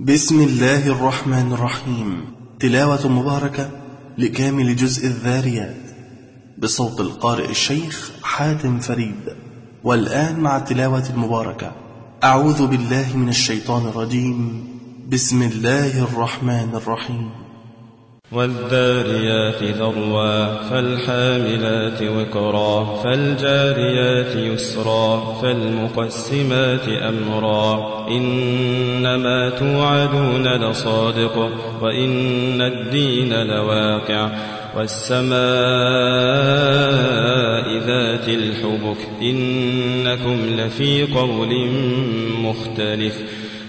بسم الله الرحمن الرحيم تلاوة مباركة لكامل جزء الذاريات بصوت القارئ الشيخ حاتم فريد والآن مع التلاوة المباركة أعوذ بالله من الشيطان الرجيم بسم الله الرحمن الرحيم والذاريات ذروا فالحاملات وكرا فالجاريات يسرا فالمقسمات أمرا إنما توعدون لصادق وإن الدين لواقع والسماء ذات الحبك إنكم لفي قول مختلف